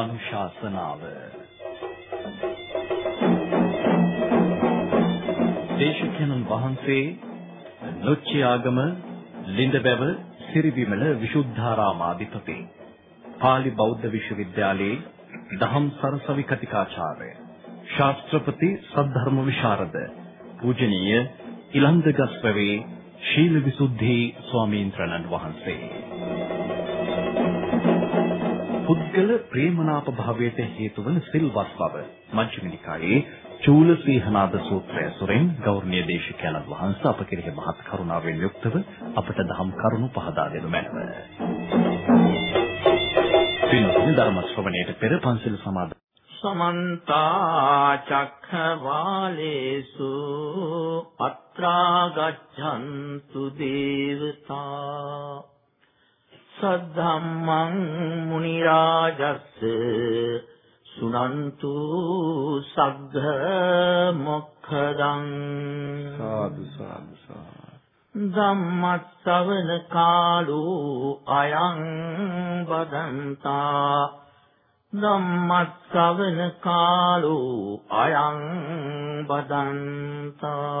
ධර්මානුශාසනාව. දේශකයන්න් වහන්සේ නොච්චියාගම ලින්දබැව සිරිවිමල විසුද්ධාරාමාධිපති පාලි බෞද්ධ විශ්වවිද්‍යාලයේ දහම් සරසවි කතිකාචාර්ය ශාස්ත්‍රපති සද්ධර්ම විශාරද පූජනීය ඉලන්දගස්පවේ ශීල විසුද්ධි ස්වාමීන් වහන්සේ. පුද්ගල ප්‍රේමනාප භාවයට හේතු වන සිල්වත් බව මජ්ක්‍ධිම නිකායේ චූල සීහනාද සූත්‍රය සොරෙන් ගෞරවනීය දේශකයන්න් වහන්සේ අප කෙරෙහි මහත් කරුණාවෙන් යුක්තව අපට දහම් කරුණු පහදා දෙනු මැනව. පින්තුනි ධර්ම ශ්‍රවණයට පෙර පන්සල් සමාදන් සමන්ත චක්ඛවාලේසු අත්‍රා ගච්ඡන්තු දේවතා සද්ධම්මං මුනි රාජස්ස සුනන්තු සග්ග මොක්ඛදං සාදු සාදු ධම්මස්සවන කාලෝ අයං බදන්තා ධම්මස්සවන කාලෝ අයං බදන්තා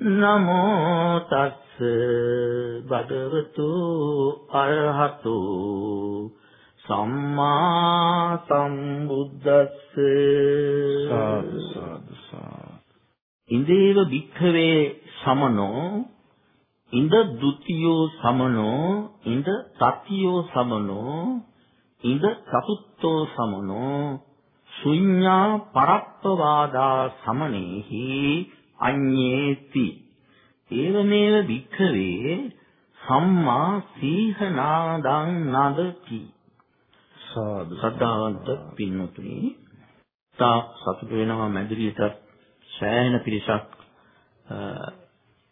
නමෝ තස්ස භගවතු අරහතු සම්මා සම්බුද්දස්ස. සාදු සාදු ඉන්දේව භික්ඛවේ සමනෝ ඉන්ද ဒ ුතියෝ සමනෝ ඉන්ද තතියෝ සමනෝ ඉන්ද චතුත්තෝ සමනෝ ශුඤ්ඤා පරප්පවාදා සමනේහි අඤ්ඤේති. ඒවමේව වික්ඛවේ සම්මා සීහනාදං නදති. සාදු. සද්ධාවන්ත පින්වතුනි තා සතුට වෙනවා මැදිරියට සෑහෙන පිරිසක්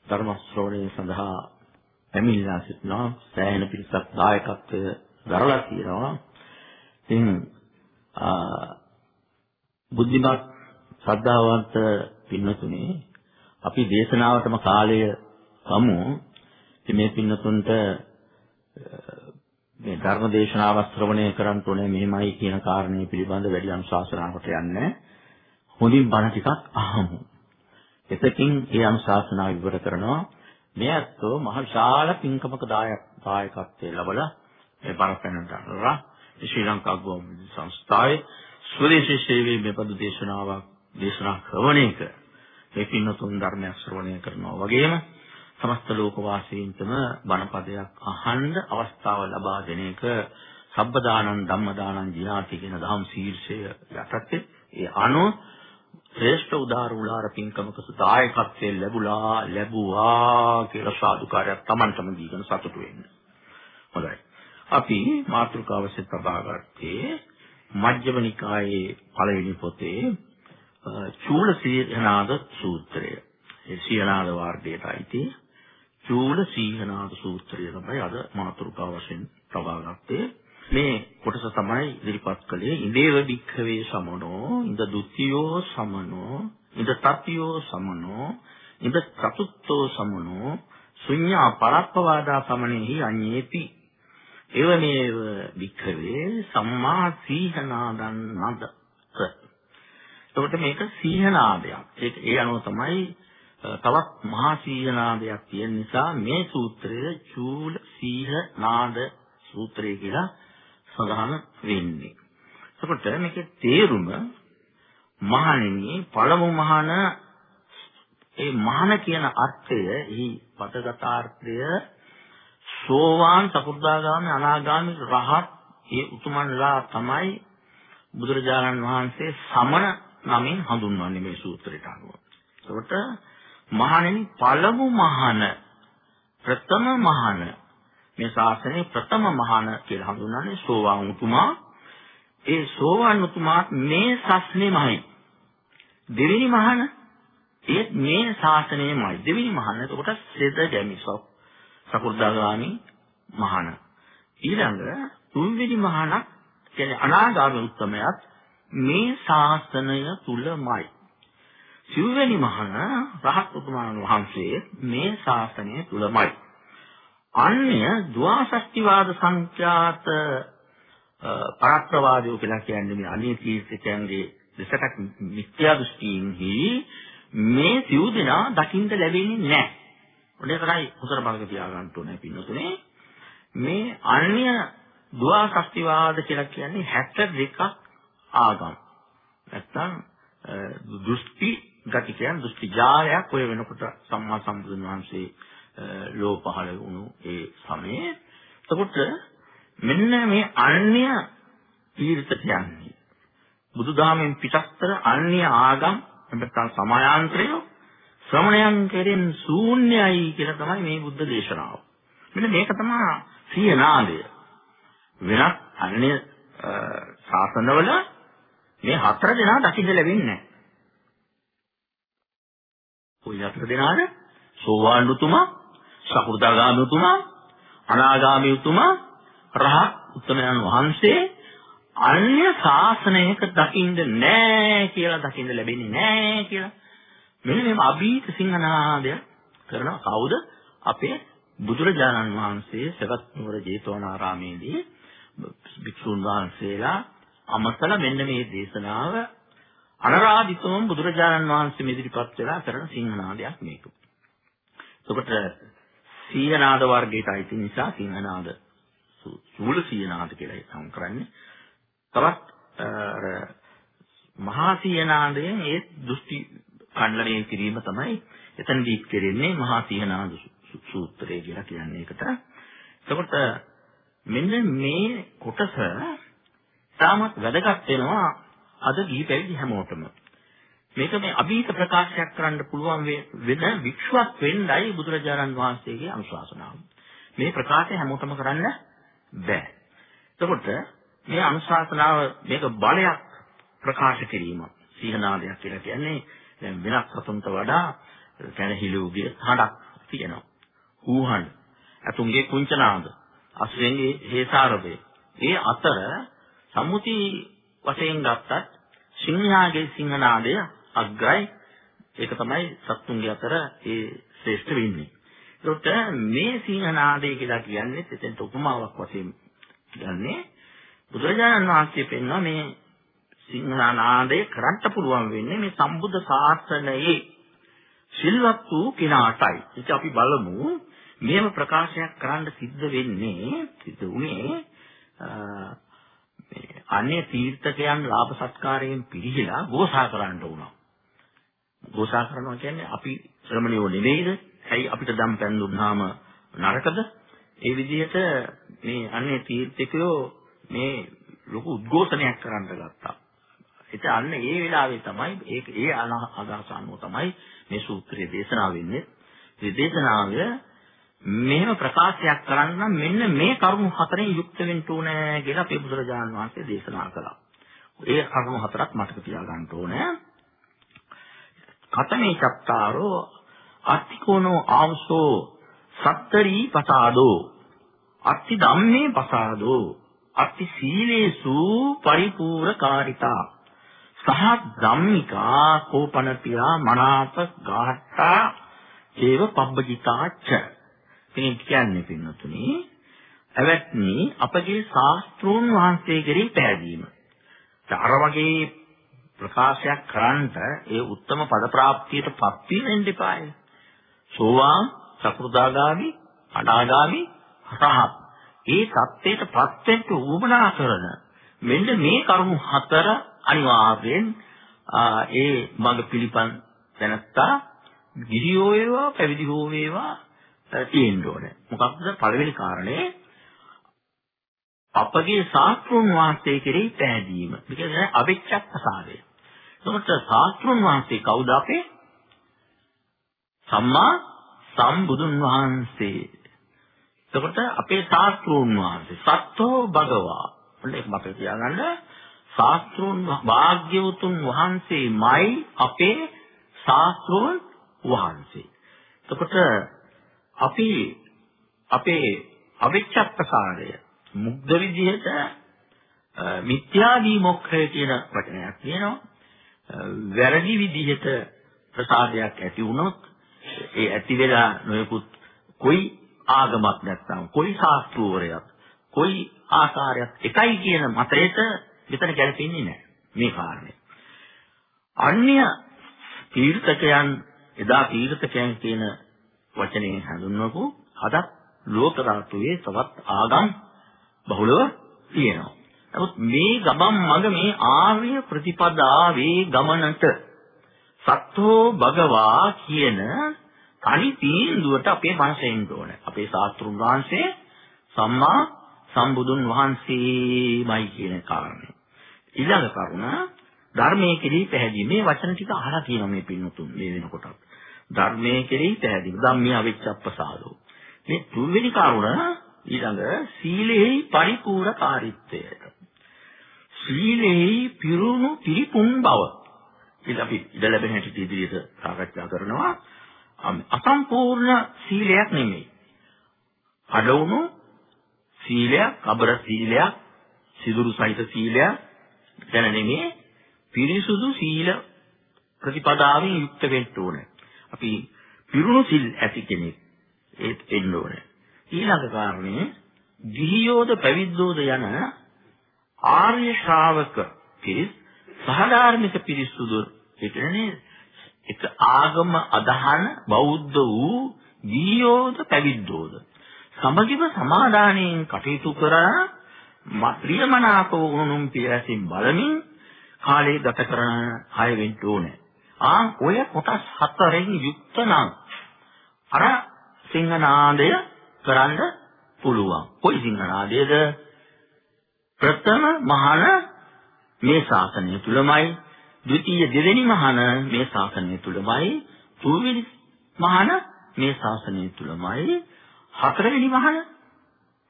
ධර්ම ශ්‍රවණය සඳහා පැමිණලා සිටිනවා. සෑහෙන පිරිසක් දායකත්වය දරලා තියෙනවා. ඉතින් බුද්ධිමත් ශ්‍රද්ධාවන්ත පින්වතුනි අපි දේශනාවටම කාලය ගමු. ඉතින් මේ පින්නතුන්ට මේ ධර්ම දේශනාව ශ්‍රවණය කරන්න ඕනේ මෙහෙමයි කියන කාරණේ පිළිබඳ වැඩි අනුශාසනාවකට යන්නේ. හොඳින් බණ ටිකක් අහමු. එතකින් ඒ අනුශාසනාව ඉවර කරනවා. මේ අත්ෝ මහ විශාල පින්කමක දායක දායකත්වයේ ලැබලා මේ බණ පැනනටලා ශ්‍රී ලංකා ගෝමි සංස්ථාවේ ස්වදේශී සේවයේ මෙබඳු දේශනාවක් දේශනා ශ්‍රවණය කර ඒ පින්නතුන් ධර්මය ශ්‍රවණය කරනවා වගේම සමස්ත ලෝක වාසීන්ටම බණපදයක් අහන්න අවස්ථාව ලබා දෙන එක සබ්බදානං ධම්මදානං ජිනාති කියන දහම් ශීර්ෂය යටතේ ඒ අනුව ශ්‍රේෂ්ඨ උදාර උලාර පින්කමක සදායකත්වයෙන් ලැබුලා ලැබුවා කියලා සාදුකාරයක් Tamanටම දීගෙන සතුටු වෙන්න. හොඳයි. අපි මාතෘකාවසෙත් තබා ගත්තේ මජ්ක්‍ධිම නිකායේ පළවෙනි පොතේ චූල සීහනාද සූත්‍රය. ඒ සීහනාද වර්ගයට අයිති චූල සීහනාද සූත්‍රය තමයි අද මාතෘකාව වශයෙන් තබා ගත්තේ. මේ කොටස තමයි ඉදිරිපත් කළේ ඉදේව වික්ඛවේ සමනෝ ඉද ဒ ුතියෝ සමනෝ ඉද තතියෝ සමනෝ ඉද චතුත්තෝ සමනෝ ශුඤ්ඤා පරප්පවාදා සමනේහි අඤ්ඤේති එවනේව වික්ඛවේ සම්මා සීහනාදන් නද එතකොට මේක සීහනාදයක්. ඒක ඒ අනුව තමයි තවත් මහා සීහනාදයක් තියෙන නිසා මේ සූත්‍රය චූල සීහනාද සූත්‍රය කියලා සඳහන් වෙන්නේ. එතකොට මේකේ තේරුම මහණෙනි පළමු මහණ ඒ මහණ කියන අර්ථය එහි පදගතාර්ථය සෝවාන් සකු르දාගාමි අනාගාමි රහත් ඒ උතුමන්ලා තමයි බුදුරජාණන් වහන්සේ සමන නමින් හඳුන්වන්නේ මේ සූත්‍රයට අනුව. එතකොට මහණෙනි පළමු මහණ ප්‍රථම මහණ මේ ශාසනයේ ප්‍රථම මහණ කියලා හඳුන්වන්නේ සෝවාන් උතුමා. ඒ සෝවාන් උතුමාත් මේ සස්නේමයි. දෙවෙනි මහාන ඒත් මේ ශාසනයමයි. දෙවෙනි මහාන එතකොට සෙද ගැමිසොක් සකු르දාගාමි මහාන. ඊළඟ තුන්වෙනි මහානක් කියන්නේ අනාගාමී උත්තමයාත් මේ ශාසනය තුලමයි. සිව්වෙනි මහාන රහත් උතුමාණන් වහන්සේ මේ ශාසනය තුලමයි. අන්‍ය ද්වාසස්තිවාද සංඛ්‍යාත පරත්‍රවාදයෝ කියලා කියන්නේ මේ අනේ තීර්ථකයන්ගේ දෙසටක් මිත්‍යා දෘෂ්ටීන්හි මේ සිව් දෙනා දකින්න ලැබෙන්නේ නැහැ. ඔනේ කරයි උසර බලක තියාගන්න ඕනේ පින්නතුනේ. මේ අන්‍ය ද්වාසස්තිවාද කියලා කියන්නේ 62ක් ආගම්. නැත්තම් දෘෂ්ටි ගති කියන්නේ දෘෂ්ටි ජාලයක් ඔය වෙනකොට සම්මා සම්බුදුන් වහන්සේ ලෝ පහළ වුණු ඒ සමයේ එතකොට මෙන්න මේ අන්‍ය තීර්ථකයන්හි බුදුදහමෙන් පිටස්තර අන්‍ය ආගම් නැත්නම් සමායාන්ත්‍රය ශ්‍රමණයන් කෙරෙන් ශූන්‍යයි කියලා තමයි මේ බුද්ධ දේශනාව. මෙන්න මේක තමයි සියනාදය. වෙනත් අන්‍ය ශාසනවල මේ හතර දෙනා දකින්න ලැබෙන්නේ නැහැ. ওই හතර දෙනාට සෝවාන් උතුමා, සකු르දාගාමී උතුමා, අනාගාමී උතුමා, රහත් උතුමයන් වහන්සේ අන්‍ය ශාසනයක දකින්න නැහැ කියලා දකින්න ලැබෙන්නේ නැහැ කියලා. මෙන්න මේ අභීත සිංහනාදය කරන කවුද? අපේ බුදුරජාණන් වහන්සේ සවස් නුවර ජේතවනාරාමේදී භික්ෂුන් වහන්සේලා අමතල මෙන්න මේ දේශනාව අනරාධිතවම බුදුරජාණන් වහන්සේ ඉදිරිපත් වෙලා කරන සිංහනාදයක් මේක. එතකොට සීහනාද වර්ගයට අයිති නිසා සිංහනාද සූල සීහනාද කියලා නම් කරන්නේ. තවත් අර මහා සීහනාදයෙන් ඒ දෘෂ්ටි කණ්ඩණය කිරීම තමයි එතනදී කෙරෙන්නේ මහා සීහනාද සූත්‍රය කියලා කියන්නේ ඒකට. එතකොට මෙන්න මේ කොටස තාමත් වැදගත් වෙනවා අද ගිහි පැවිදි හැමෝටම. මේක මේ අභීත ප්‍රකාශයක් කරන්න පුළුවන් වෙන වික්ෂුවක් වෙන්නයි බුදුරජාණන් වහන්සේගේ අනුශාසනාව. මේ ප්‍රකාශය හැමෝටම කරන්න බෑ. එතකොට මේ අනුශාසනාව මේක බලයක් ප්‍රකාශ කිරීම සීහනාදයක් කියලා කියන්නේ දැන් වෙනත් සතුන්ට වඩා කැනහිලුගේ හඬක් තියෙනවා. ඌහන් අතුන්ගේ කුංචනාද අසුරෙන්ගේ හේසාරබේ ඒ අතර සම්මුති වශයෙන් ගත්තත් සිංහයාගේ සිංහනාදය අග්‍රයි ඒක තමයි සත්තුන්ගේ අතර ඒ ශ්‍රේෂ්ඨ වෙන්නේ. ඒකට මේ සිංහනාදය කියලා කියන්නේ එතෙන්ට උපමාවක් වශයෙන් කියන්නේ බුදුරජාණන් වහන්සේ පෙන්වන මේ සිංහනාදය කරන්න පුළුවන් වෙන්නේ මේ සම්බුද්ධ ශාසනයේ සිල්වත් වූ කෙනාටයි. ඒක අපි බලමු මේව ප්‍රකාශයක් කරන්න සිද්ධ වෙන්නේ සිද්ධ උනේ අනේ තීර්ථකයන් ලාභ සත්කාරයෙන් පිළිහිලා ගෝසා කරන්න උනා. ගෝසා කරනවා කියන්නේ අපි ශ්‍රමණයෝ නෙවෙයිද? ඇයි අපිට දම් පැන් දුන්නාම නරකද? ඒ විදිහට මේ අනේ තීර්ථකයෝ මේ ලොකු උද්ඝෝෂණයක් කරන්න ගත්තා. ඒක අන්න ඒ වෙලාවේ තමයි ඒක ඒ අදහස අනුව තමයි මේ සූත්‍රයේ දේශනා වෙන්නේ. මේ දේශනාවේ මෙහෙම ප්‍රකාශයක් කරන්න නම් මෙන්න මේ කරුණු හතරෙන් යුක්ත වෙන්න ඕනේ කියලා අපේ බුදුරජාණන් වහන්සේ දේශනා කළා. ඒ කරුණු හතරක් මතක තියාගන්න ඕනේ. කතමේ චත්තාරෝ අත්තිකෝනෝ ආවසෝ සත්තරී පසාදෝ. අත්ති ධම්මේ පසාදෝ. අත්ති සීලේසු පරිපූර්ණකාරිතා. සහ ධම්මිකා කෝපනතියා මනාප ගාහට්ටා ඒව පබ්බජිතාච්ච. කෙනෙක් කියන්නේ පින්නතුනි ඇවැත්නි අපගේ ශාස්ත්‍රෝන් වහන්සේ කෙරෙහි පැහැදීම. අර වගේ ප්‍රකාශයක් කරන්නට ඒ උත්තම පද ප්‍රාප්තියට පත් වෙන්න එපායි. සෝවාන්, සකෘදාගාමි, අනාගාමි, රහත්. ඒ தත්ත්වයට පත් වෙන්න උවමනා කරන මෙන්න මේ කරුණු හතර අනිවාර්යෙන් ඒ මඟ පිළිපන් දැනත්තා ගිහි හෝ වේවා පැවිදි හෝ වේවා තියෙන්න ඕනේ. මොකක්ද පළවෙනි කාරණේ අපගේ ශාස්ත්‍රුන් වහන්සේ කෙරෙහි පැහැදීම. ඒ කියන්නේ අවිච්ඡප්පසාරය. එතකොට ශාස්ත්‍රුන් වහන්සේ කවුද අපේ? සම්මා සම්බුදුන් වහන්සේ. එතකොට අපේ ශාස්ත්‍රුන් වහන්සේ සත්වෝ භගවා. ඔන්න ඒක මතක තියාගන්න. ශාස්ත්‍රෝන් වාග්යවතුන් වහන්සේමයි අපේ ශාස්ත්‍රෝන් වහන්සේ. එතකොට අපි අපේ අවිච්ඡප්පසාරය මුග්ධ විදිහට මිත්‍යාදී මොක්ඛය කියන වචනයක් තියෙනවා. වැරදි විදිහට ප්‍රසාදයක් ඇති වුණොත් ඒ ඇති වෙලා නොයෙකුත් කොයි ආගමක් නැත්නම් කොයි ශාස්ත්‍රූවරයක් කොයි ආකාරයක් එකයි කියන මතයට මෙතන ගැලපෙන්නේ නැහැ මේ කාරණය. අන්‍ය තීර්ථකයන් එදා තීර්ථකයන් කියන වචනේ හඳුන්වපු අදත් ලෝක ධාතුවේ තවත් ආගම් බහුලව තියෙනවා. නමුත් මේ ගමන් මඟ මේ ආර්ය ප්‍රතිපදාවේ ගමනට සත්‍තෝ භගවා කියන තනි තීන්දුවට අපේ මනස එන්න ඕනේ. අපේ ශාස්ත්‍රුන් වහන්සේ සම්මා සම්බුදුන් වහන්සේමයි කියන කාරණේ. ඊළඟ කරුණ ධර්මයේ කෙරෙහි පැහැදිලි මේ වචන ටික අහලා තියෙනවා මේ පින්නතුන් මේ වෙනකොට. ධර්මයේ කෙරෙහි පැහැදිලි. ධම්මිය අවිච්ඡප්පසාදෝ. මේ තුන්වෙනි කරුණ ඊළඟ සීලෙහි පරිපූර්ණකාරීත්වයට. සීලෙහි පිරුණු පිරිපුන් බව. ඉතින් අපි ඉඳ ලැබෙන හැටි ඉදිරියට සාකච්ඡා කරනවා. අසම්පූර්ණ සීලයක් නෙමෙයි. අඩවුණු සීලයක්, අබර සීලයක්, සිදුරු සහිත සීලයක් දැන නෙමෙයි පිරිසුදු සීල ප්‍රතිපදාවෙන් යුක්ත වෙන්න ඕනේ. අපි පිරුණු සිල් ඇති කෙනෙක් ඒත් වෙන්න ඕනේ. ඊළඟ කාරණේ ගිහියෝද පැවිද්දෝද යන ආර්ය ශ්‍රාවක පිරිස් සහධාර්මික පිරිසුදු ඒ කියන්නේ එක ආගම අදහන බෞද්ධ වූ ගිහියෝද පැවිද්දෝද සමගිව සමාදානයෙන් කටයුතු කරන ප්‍රියමනාප වුණුම් පියසින් බලමින් කාලය ගත කරන අය වෙන්න ඕනේ. ආ ඔය කොටස් හතරෙන් යුක්ත නම් අර සිංහනාදය කරන්න පුළුවන්. කොයි සිංහනාදයේද? ප්‍රථම මහාන මේ ශාසනය තුලමයි, ද්විතීය දෙවෙනි මහාන මේ ශාසනය තුලමයි, තුන්වෙනි මහාන මේ ශාසනය තුලමයි, හතරවෙනි මහාන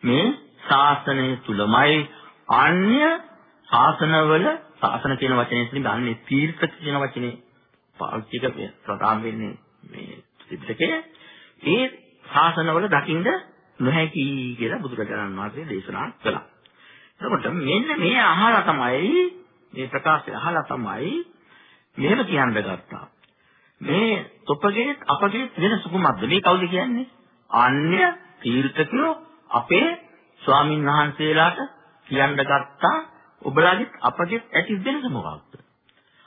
මේ ශාසනය තුලමයි අන්‍ය ශාසනවල ශාසන කියන වචනේ ඉතින් ගන්නේ තීර්ථ කියන වචනේ. පාවිච්චි කරේ ප්‍රධාන වෙන්නේ මේ ත්‍රිපිටකයේ ඒ ශාසනවල දකින්න නොහැකි කියලා බුදුරජාණන් වහන්සේ දේශනා කළා. එතකොට මෙන්න මේ අහලා තමයි මේ ප්‍රකාශය අහලා තමයි මෙහෙම කියන්න ගත්තා. මේ තොපගේ අපගේ වෙනස කුමක්ද? මේ කවුද කියන්නේ? අන්‍ය තීර්ථකයෝ අපේ ස්වාමින් වහන්සේලාට කියන්න ගත්තා ඔබලාගෙත් අපගෙත් ඇති වෙනස මොකක්ද?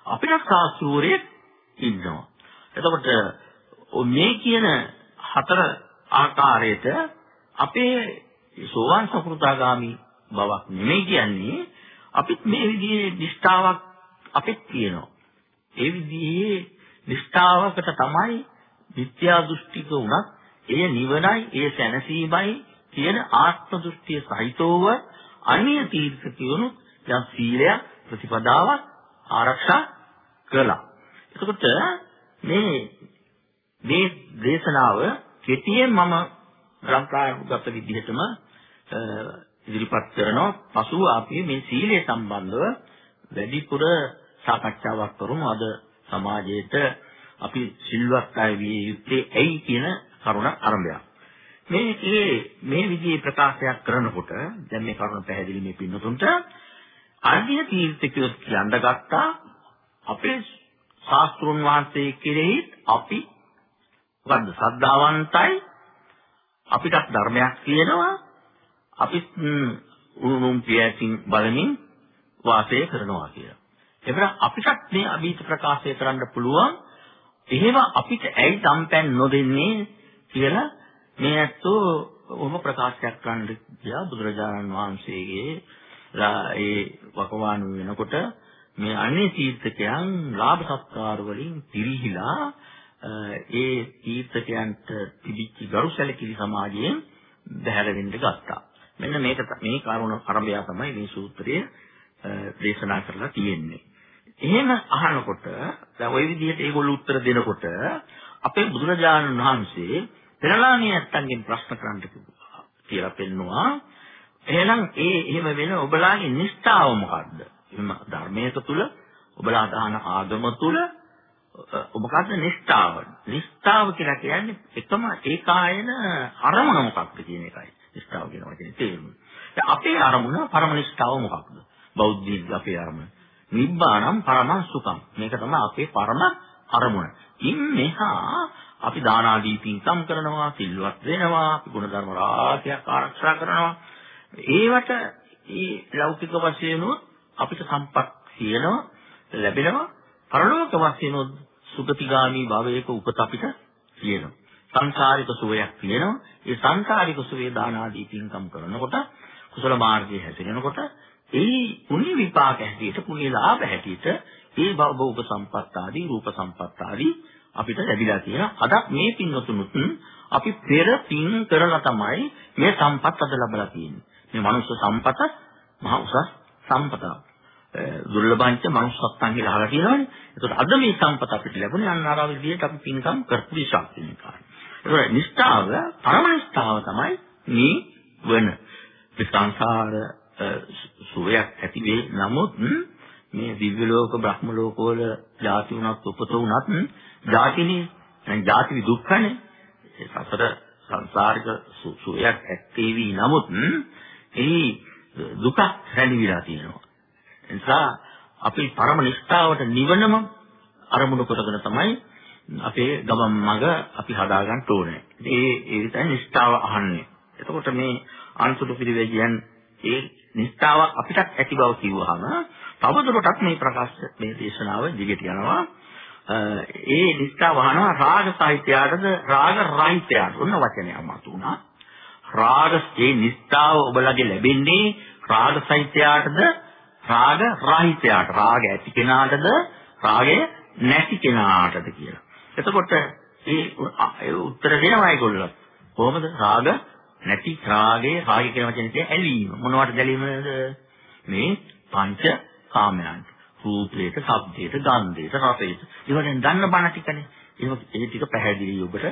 අපිට සාස්ත්‍රූරයේ ඉන්නවා. එතකොට මේ කියන හතර ආකාරයට අපේ සෝවාන් සකෘතාගාමි බවක් නෙමෙයි කියන්නේ අපිත් මේ විදිහේ නිෂ්ඨාවක් අපිත් තියෙනවා. ඒ විදිහේ නිෂ්ඨාවකට තමයි විත්‍යා දෘෂ්ටික උනත් එය නිවනයි, එය සැනසීමයි කියන ආත්ම දෘෂ්ටිය සහිතව අන්‍ය තීර්ථකයොනුත් යම් සීලයක් ප්‍රතිපදාවක් ආරක්ෂා කළා. එතකොට මේ මේ දේශනාව කෙටියෙන් මම ග්‍රන්ථානුගත විදිහටම ඉදිරිපත් කරනවා. පසුව අපි මේ සීලය සම්බන්ධව වැඩිපුර සාකච්ඡාවක් කරමු. අද සමාජයේට අපි සිල්වත් අය විය යුත්තේ ඇයි කියන කරුණ ආරම්භය. මේකේ මේ විදිහේ ප්‍රකාශයක් කරනකොට දැන් මේ කරුණ පැහැදිලි මේ පින්නතුන්ට අන්‍ය තීර්ථකයෝ කියන්න ගත්තා අපේ ශාස්ත්‍රුන් වහන්සේ කෙරෙහි අපි මොකද්ද ශ්‍රද්ධාවන්තයි අපිටත් ධර්මයක් කියනවා අපිත් උණුම් පියකින් බලමින් වාසය කරනවා කියලා. එතන අපිටත් මේ අභීත ප්‍රකාශය කරන්න පුළුවන්. එහෙම අපිට ඇයි සම්පැන් නොදෙන්නේ කියලා මේ ඇත්තෝ ඔහොම ප්‍රකාශයක් කරන්න ගියා බුදුරජාණන් වහන්සේගේ ඒ වකවානු වෙනකොට මේ අනේ තීර්ථකයන් ලාභ සත්කාර වලින් පිරිහිලා ඒ තීර්ථකයන්ට තිබිච්ච ගරු සැලකිලි සමාජයෙන් බැහැර වෙන්න ගත්තා. මෙන්න මේක මේ කාරණා ආරම්භය තමයි මේ සූත්‍රය දේශනා කරලා තියෙන්නේ. එහෙම අහනකොට දැන් ওই විදිහට ඒගොල්ලෝ උත්තර දෙනකොට අපේ බුදුරජාණන් වහන්සේ පෙරලාණී නැත්තන්ගෙන් ප්‍රශ්න කරන්න කියලා පෙන්නවා. එහෙනම් ඒ එහෙම වෙන ඔබලාගේ නිෂ්ඨාව මොකද්ද? එම ධර්මයක තුල ඔබලා අදහන ආගම තුල මොකද්ද නිෂ්ඨාව? නිෂ්ඨාව කියලා කියන්නේ එකම ඒකායන අරමුණ මොකක්ද කියන එකයි. නිෂ්ඨාව කියන වචනේ තේරුම. අපේ අරමුණ පරම නිෂ්ඨාව මොකක්ද? බෞද්ධික අපේ අරමුණ. නිබ්බානම් පරමං සුඛං. මේක තමයි අපේ පරම අරමුණ. ඉන් මෙහා අපි දාන ආදී පින්කම් කරනවා, සිල්වත් වෙනවා, අපි ගුණධර්ම රාශියක් ආරක්ෂා කරනවා. ඒවට ඒ ලෞකික වශයෙන් අපිට සම්පත් තියෙනවා, ලැබෙනවා. පරලෝක වශයෙන් සුගතිගාමි භවයක උපත අපිට තියෙනවා. සංසාරික සුවයක් තියෙනවා. ඒ සංසාරික සුවේ දාන ආදී පින්කම් කරනකොට කුසල මාර්ගයේ හැසිරෙනකොට ඒ පුණ්‍ය විපාක හැටියට පුණ්‍ය ලාභ හැටියට ඒ භව උපසම්පත් ආදී රූප සම්පත් ආදී අපිට ලැබිලා තියෙනවා. අද මේ පින්වතුනුත් අපි පෙර පින් කරලා තමයි මේ සම්පත් අද ලබලා තියෙන්නේ. මේ මනුෂ්‍ය සම්පත මහ උසස් සම්පතක්. දුර්ලභංච manussත්තන් කියලා අහලා තියෙනවානේ. ඒකට අද මේ සම්පත අපිට ලැබුණේ අන්න අර විදිහට අපි පින්කම් කරපු නිසා කියන කාරණා. ඒකට නිස්සාව පරමනිස්සාව තමයි මේ වෙන. සංසාර සුවයක් ඇති වේ. නමුත් මේ දිව්‍ය ලෝක බ්‍රහ්ම ලෝක වල ಜಾති උනත් උපත උනත් ಜಾතිනේ දැන් ಜಾති දුක්ඛනේ ඒ සතර සංසාරික සුවයක් ඇත්තේ වී නමුත් එහි දුක රැඳිලා තියෙනවා නිසා අපි පරම නිෂ්ඨාවට නිවනම අරමුණු කොටගෙන තමයි අපේ ගමන් මඟ අපි හදාගන්න ඕනේ. ඒ ඒ විතරයි නිෂ්ඨාව අහන්නේ. එතකොට මේ අන්තුරු පිළිවෙලියන් ඒ නිෂ්ඨාව අපිට ඇති බව කිව්වහම තවදුරටත් මේ ප්‍රකාශ මේ දේශනාව දිගට යනවා. ඒ නිෂ්ඨා වහනවා රාග සාහිත්‍යයටද රාග රහිතයට. ඔන්න වචනයක් මතුණා. රාග ඒ නිෂ්ඨාව ඔබලගේ ලැබෙන්නේ රාග සාහිත්‍යයටද රාග රහිතයට. රාග ඇති කෙනාටද රාගය නැති කෙනාටද කියලා. එතකොට ඒ උත්තර දෙනවා ඒගොල්ලෝ. කොහොමද රාග නැති රාගයේ රාගය කියන වචනේ තියෙන ඇලීම. මොනවට ඇලීමද? මේ පංච කාමයන්ට. රූපයට, ශබ්දයට, ගන්ධයට, රසයට. ඒවලින් දන්න බණ ටිකනේ. ඒක ඒ ටික පැහැදිලි ඔබට.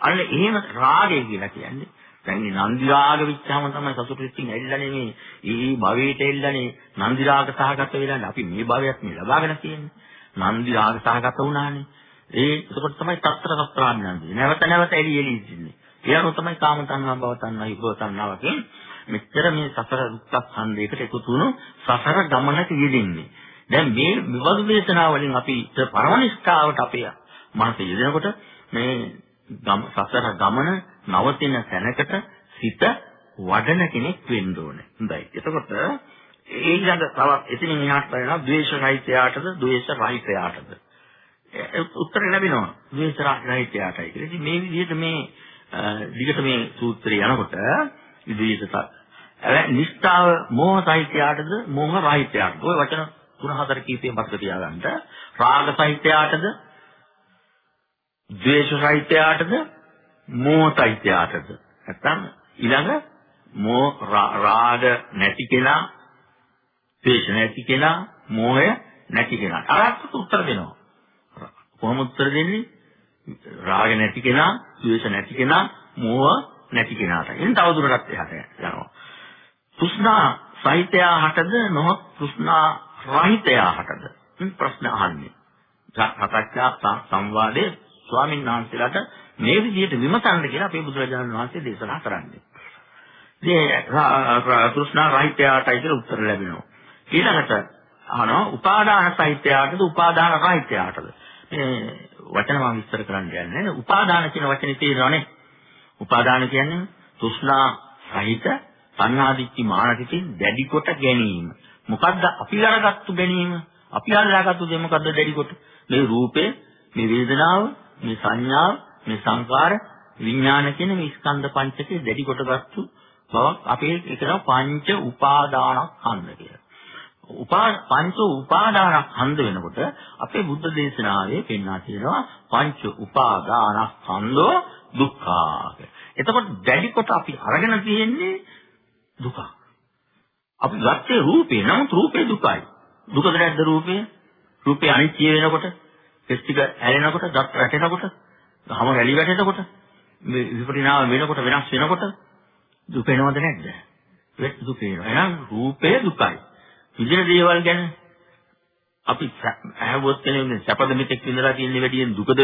අන්න එහෙම රාගය කියලා කියන්නේ දැන් මේ නන්දි රාග විච්චාම තමයි සතුටු වෙච්චින් ඇවිල්ලානේ මේ ඊ භවයට එල්ලනේ නන්දි රාග සහගත වෙලානේ. අපි මේ භවයක් මේ ලබාගෙන තියෙන්නේ. නන්දි රාග සහගත වුණානේ. ඒ එතකොට තමයි తත්‍ර සත්‍රාඥාන්දී. නැවත නැවත එළි එළි ඉන්නේ ඒ අනුව තමයි කාම තණ්හා භව තණ්හා විභව තණ්හා වගේ මෙච්චර මේ සතර දුක්ඛ ඛණ්ඩයකට එකතු වුණු සසර ගමනක යෙදෙන්නේ. දැන් මේ විවදු දේශනාවලින් අපි පරමනිෂ්ඨාවට අපේ මනස යෙදෙනකොට මේ සසර ගමන නවතින තැනකට සිත වඩන කෙනෙක් වෙන්න ඕනේ. හොඳයි. එතකොට ඊළඟ තවත් එතනින් එහාට බලනවා ද්වේෂ රහිතයාටද ද්වේෂ රහිතයාටද උත්තර ලැබෙනවා ද්වේෂ රහිතයාටයි කියලා. ඉතින් මේ විදිහට මේ දිගට මේ සූත්‍රය යනකොට විදේශත නිෂ්ඨාව මෝහ සහිතයාටද මෝහ රහිතයාටද ඔය වචන තුන හතර කීපයෙන් මතක තියාගන්න රාග සහිතයාටද ද්වේෂ සහිතයාටද මෝහ සහිතයාටද නැත්තම් ඊළඟ මෝහ රාග නැති කෙනා ද්වේෂ නැති කෙනා මෝහය නැති කෙනා අරකට උත්තර දෙනවා කොහොම උත්තර දෙන්නේ රාග නැති කෙනා, ද්වේෂ නැති කෙනා, මෝහ නැති කෙනාට. එන් තවදුරටත් එහාට යනවා. තෘෂ්ණා සහිතයා හටද නොහ තෘෂ්ණා රහිතයා හටද? ප්‍රශ්න අහන්නේ. සත්‍යා සංවාදයේ ස්වාමීන් වහන්සේලාට මේ විදිහට විමසන්න කියලා අපේ බුදුරජාණන් වහන්සේ දේශනා කරන්නේ. ඉතින් තෘෂ්ණා රහිතයාටයි කියලා උත්තර ලැබෙනවා. ඊළඟට අහනවා උපාදාන සහිතයාටද උපාදාන රහිතයාටද? මේ වචන මම විස්තර කරන්න යන්නේ නැහැ. උපාදාන කියන වචනේ තේරෙනවනේ. උපාදාන කියන්නේ තෘෂ්ණා සහිත සංහාදිච්චි මානසිකින් දැඩි කොට ගැනීම. මොකද්ද අපි අරගත්තු ගැනීම? අපි අල්ලාගත්තු දේ මොකද්ද දැඩි කොට? මේ රූපේ, මේ වේදනාව, මේ සංඥාව, මේ සංකාර, විඥාන කියන මේ ස්කන්ධ පංචකේ දැඩි කොටගත්තු බවක් අපේ ඒකන පංච උපාදානස්කන්ධ කියලා. උපා පංච උපාදානස්කන්ධ වෙනකොට අපේ බුද්ධ දේශනාවේ පෙන්වා තියෙනවා පංච උපාදානස්කන්ධෝ දුක්ඛා. එතකොට දැඩි කොට අපි අරගෙන තියෙන්නේ දුක. අපි ගත්තේ රූපේ නමුත් රූපේ දුකයි. දුකද නැද්ද රූපේ? රූපේ අනිත්‍ය වෙනකොට, කෙස් ටික ඇලෙනකොට, දත් වැටෙනකොට, ගහම රැලි වැටෙනකොට, මේ විපරිණාම වෙනකොට වෙනස් වෙනකොට දුක එනවද නැද්ද? දුක එනවා. එහෙනම් රූපේ දුකයි. විඳින දේවල් ගැන අපි ඇහුවොත් කෙනෙක් සැපද මෙතෙක් විඳලා තියෙන වැඩියෙන් දුකද